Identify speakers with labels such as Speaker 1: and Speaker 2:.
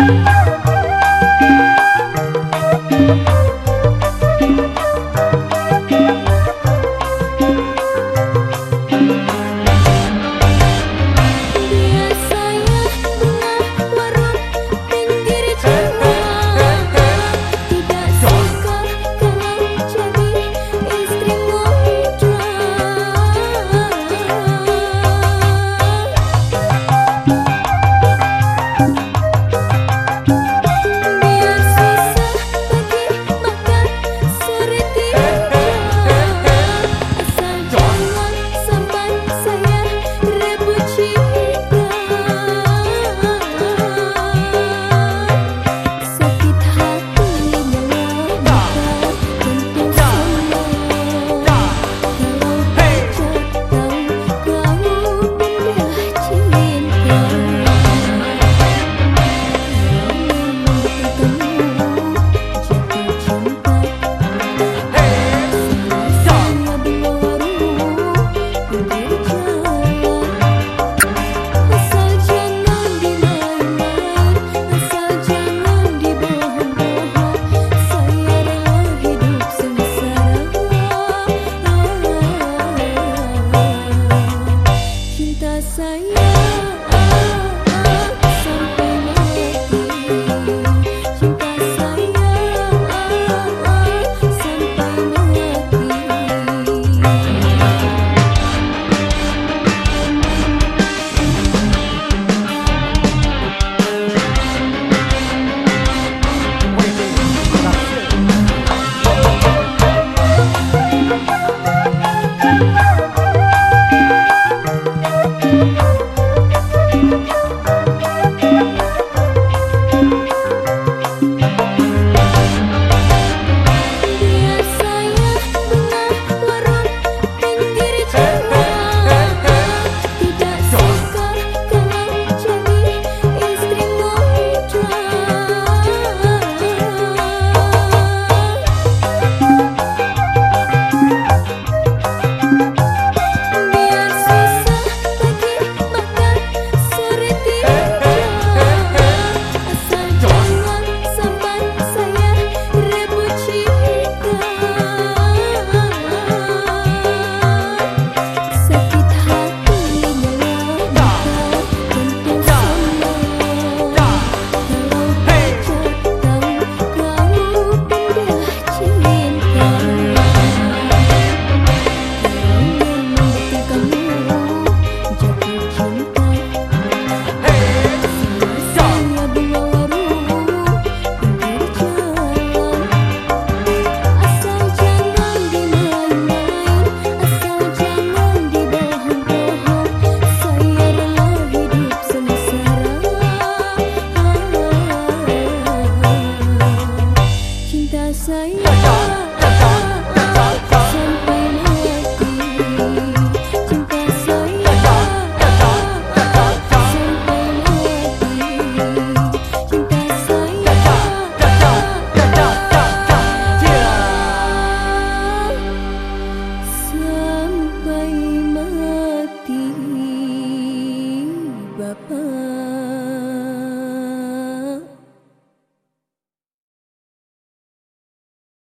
Speaker 1: Música